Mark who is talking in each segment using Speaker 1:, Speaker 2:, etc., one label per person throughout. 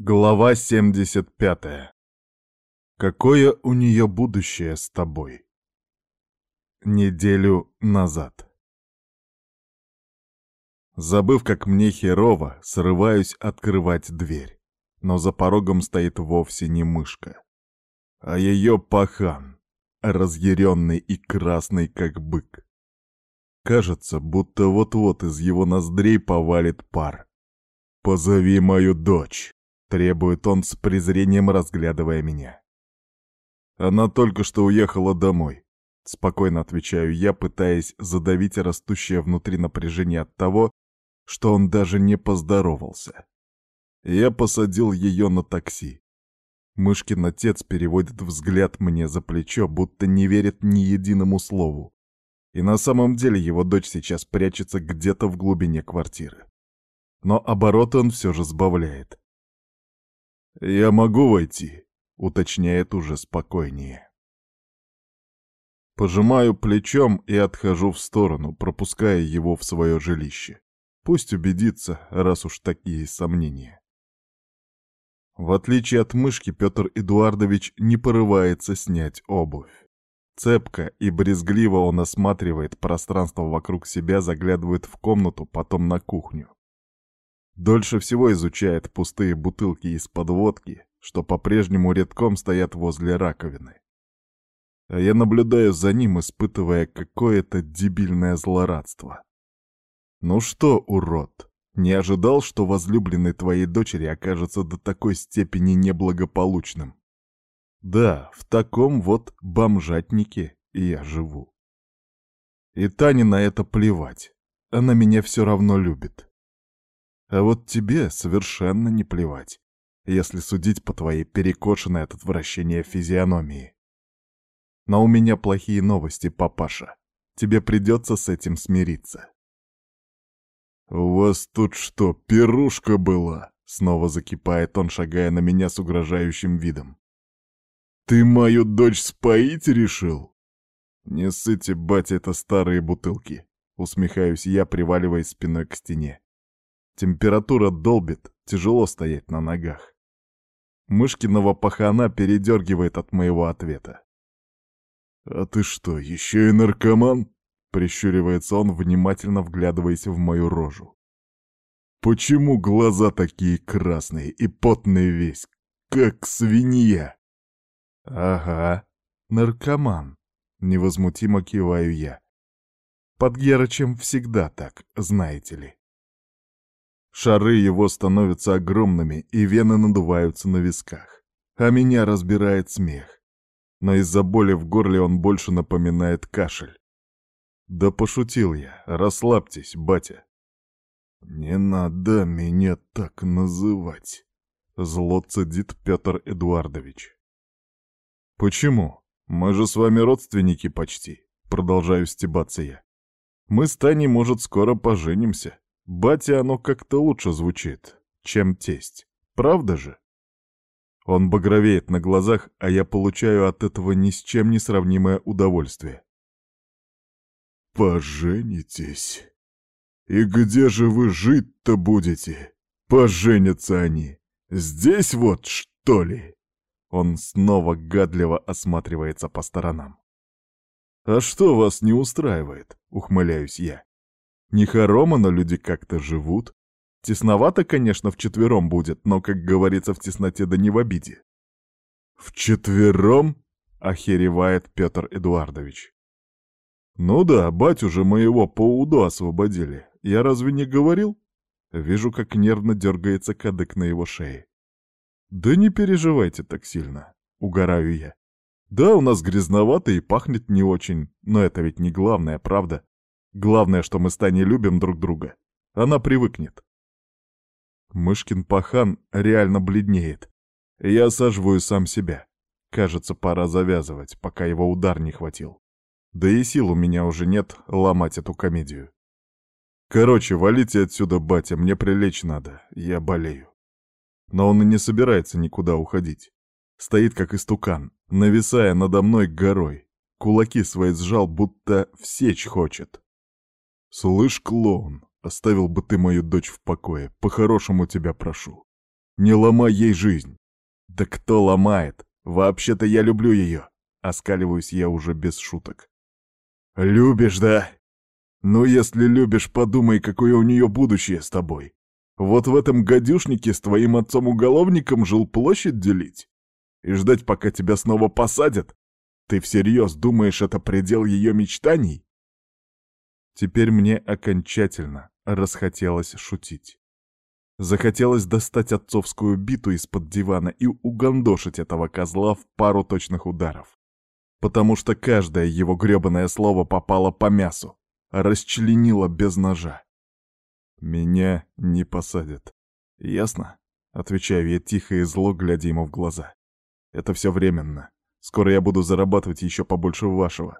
Speaker 1: Глава 75. Какое у нее будущее с тобой? Неделю назад. Забыв, как мне херово, срываюсь открывать дверь. Но за порогом стоит вовсе не мышка, а ее пахан, разъяренный и красный, как бык. Кажется, будто вот-вот из его ноздрей повалит пар. «Позови мою дочь!» — требует он с презрением, разглядывая меня. «Она только что уехала домой», — спокойно отвечаю я, пытаясь задавить растущее внутри напряжение от того, что он даже не поздоровался. Я посадил ее на такси. Мышкин отец переводит взгляд мне за плечо, будто не верит ни единому слову. И на самом деле его дочь сейчас прячется где-то в глубине квартиры. Но обороты он все же сбавляет. «Я могу войти», — уточняет уже спокойнее. Пожимаю плечом и отхожу в сторону, пропуская его в свое жилище. Пусть убедится, раз уж такие сомнения. В отличие от мышки, Петр Эдуардович не порывается снять обувь. Цепко и брезгливо он осматривает пространство вокруг себя, заглядывает в комнату, потом на кухню. Дольше всего изучает пустые бутылки из-под водки, что по-прежнему редком стоят возле раковины. А я наблюдаю за ним, испытывая какое-то дебильное злорадство. Ну что, урод, не ожидал, что возлюбленный твоей дочери окажется до такой степени неблагополучным? Да, в таком вот бомжатнике я живу. И Тане на это плевать. Она меня все равно любит. А вот тебе совершенно не плевать, если судить по твоей перекошенной от отвращения физиономии. Но у меня плохие новости, папаша. Тебе придется с этим смириться. «У вас тут что, пирушка была?» Снова закипает он, шагая на меня с угрожающим видом. «Ты мою дочь споить решил?» «Не ссыте, батя, это старые бутылки», — усмехаюсь я, приваливаясь спиной к стене. Температура долбит, тяжело стоять на ногах. Мышкиного пахана передергивает от моего ответа. «А ты что, еще и наркоман?» — прищуривается он, внимательно вглядываясь в мою рожу. «Почему глаза такие красные и потный весь, как свинья?» «Ага, наркоман», — невозмутимо киваю я. «Под Герычем всегда так, знаете ли». Шары его становятся огромными, и вены надуваются на висках. А меня разбирает смех. Но из-за боли в горле он больше напоминает кашель. Да пошутил я, расслабьтесь, батя. Не надо меня так называть, зло цедит Петр Эдуардович. Почему? Мы же с вами родственники почти, продолжаю стебаться я. Мы с Таней, может, скоро поженимся. Батя оно как-то лучше звучит, чем тесть. Правда же? Он багровеет на глазах, а я получаю от этого ни с чем не сравнимое удовольствие. «Поженитесь? И где же вы жить-то будете? Поженятся они. Здесь вот, что ли?» Он снова гадливо осматривается по сторонам. «А что вас не устраивает?» — ухмыляюсь я. Не хоромы, но люди как-то живут. Тесновато, конечно, вчетвером будет, но, как говорится, в тесноте да не в обиде. «Вчетвером?» — охеревает Петр Эдуардович. «Ну да, батю же моего по УДО освободили. Я разве не говорил?» Вижу, как нервно дергается кадык на его шее. «Да не переживайте так сильно», — угораю я. «Да, у нас грязновато и пахнет не очень, но это ведь не главное, правда? Главное, что мы с Таней любим друг друга. Она привыкнет. Мышкин пахан реально бледнеет. Я осаживаю сам себя. Кажется, пора завязывать, пока его удар не хватил. Да и сил у меня уже нет ломать эту комедию. Короче, валите отсюда, батя, мне прилечь надо, я болею. Но он и не собирается никуда уходить. Стоит как истукан, нависая надо мной горой. Кулаки свои сжал, будто всечь хочет. «Слышь, клоун, оставил бы ты мою дочь в покое, по-хорошему тебя прошу. Не ломай ей жизнь. Да кто ломает? Вообще-то я люблю ее. Оскаливаюсь я уже без шуток. Любишь, да? Ну, если любишь, подумай, какое у нее будущее с тобой. Вот в этом гадюшнике с твоим отцом-уголовником жил площадь делить? И ждать, пока тебя снова посадят? Ты всерьез думаешь, это предел ее мечтаний? Теперь мне окончательно расхотелось шутить. Захотелось достать отцовскую биту из-под дивана и угандошить этого козла в пару точных ударов. Потому что каждое его грёбаное слово попало по мясу, расчленило без ножа. Меня не посадят. Ясно? Отвечаю я тихо и зло, глядя ему в глаза. Это все временно. Скоро я буду зарабатывать еще побольше вашего.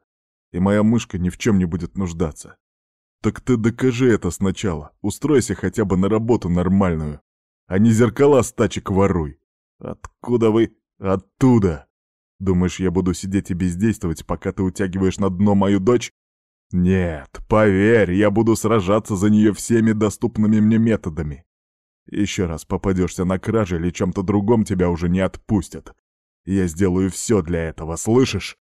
Speaker 1: И моя мышка ни в чем не будет нуждаться. Так ты докажи это сначала. Устройся хотя бы на работу нормальную. А не зеркала с тачек воруй. Откуда вы? Оттуда. Думаешь, я буду сидеть и бездействовать, пока ты утягиваешь на дно мою дочь? Нет, поверь, я буду сражаться за нее всеми доступными мне методами. Еще раз попадешься на краже или чем-то другом, тебя уже не отпустят. Я сделаю все для этого, слышишь?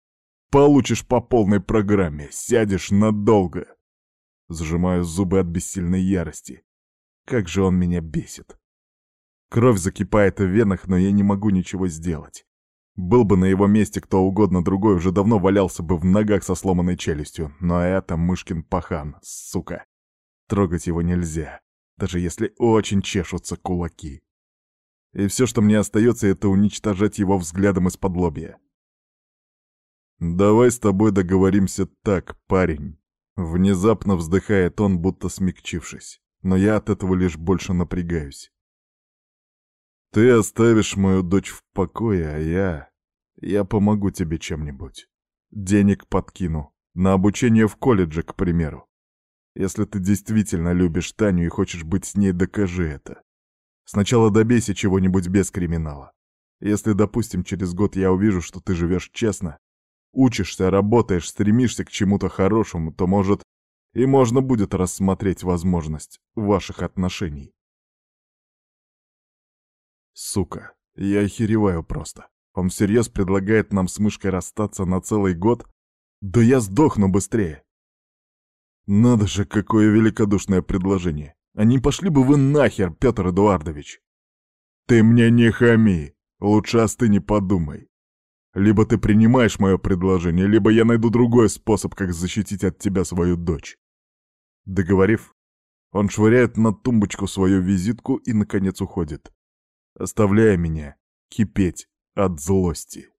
Speaker 1: Получишь по полной программе, сядешь надолго. Сжимаю зубы от бессильной ярости. Как же он меня бесит. Кровь закипает в венах, но я не могу ничего сделать. Был бы на его месте кто угодно другой, уже давно валялся бы в ногах со сломанной челюстью. Но это Мышкин пахан, сука. Трогать его нельзя, даже если очень чешутся кулаки. И все, что мне остается, это уничтожать его взглядом из-под лобья. «Давай с тобой договоримся так, парень». Внезапно вздыхает он, будто смягчившись. Но я от этого лишь больше напрягаюсь. Ты оставишь мою дочь в покое, а я... Я помогу тебе чем-нибудь. Денег подкину. На обучение в колледже, к примеру. Если ты действительно любишь Таню и хочешь быть с ней, докажи это. Сначала добейся чего-нибудь без криминала. Если, допустим, через год я увижу, что ты живешь честно, учишься, работаешь, стремишься к чему-то хорошему, то, может, и можно будет рассмотреть возможность ваших отношений. Сука, я охереваю просто. Он всерьез предлагает нам с мышкой расстаться на целый год? Да я сдохну быстрее. Надо же, какое великодушное предложение. А не пошли бы вы нахер, Петр Эдуардович? Ты мне не хами. Лучше остынь и подумай. Либо ты принимаешь мое предложение, либо я найду другой способ, как защитить от тебя свою дочь. Договорив, он швыряет на тумбочку свою визитку и, наконец, уходит, оставляя меня кипеть от злости.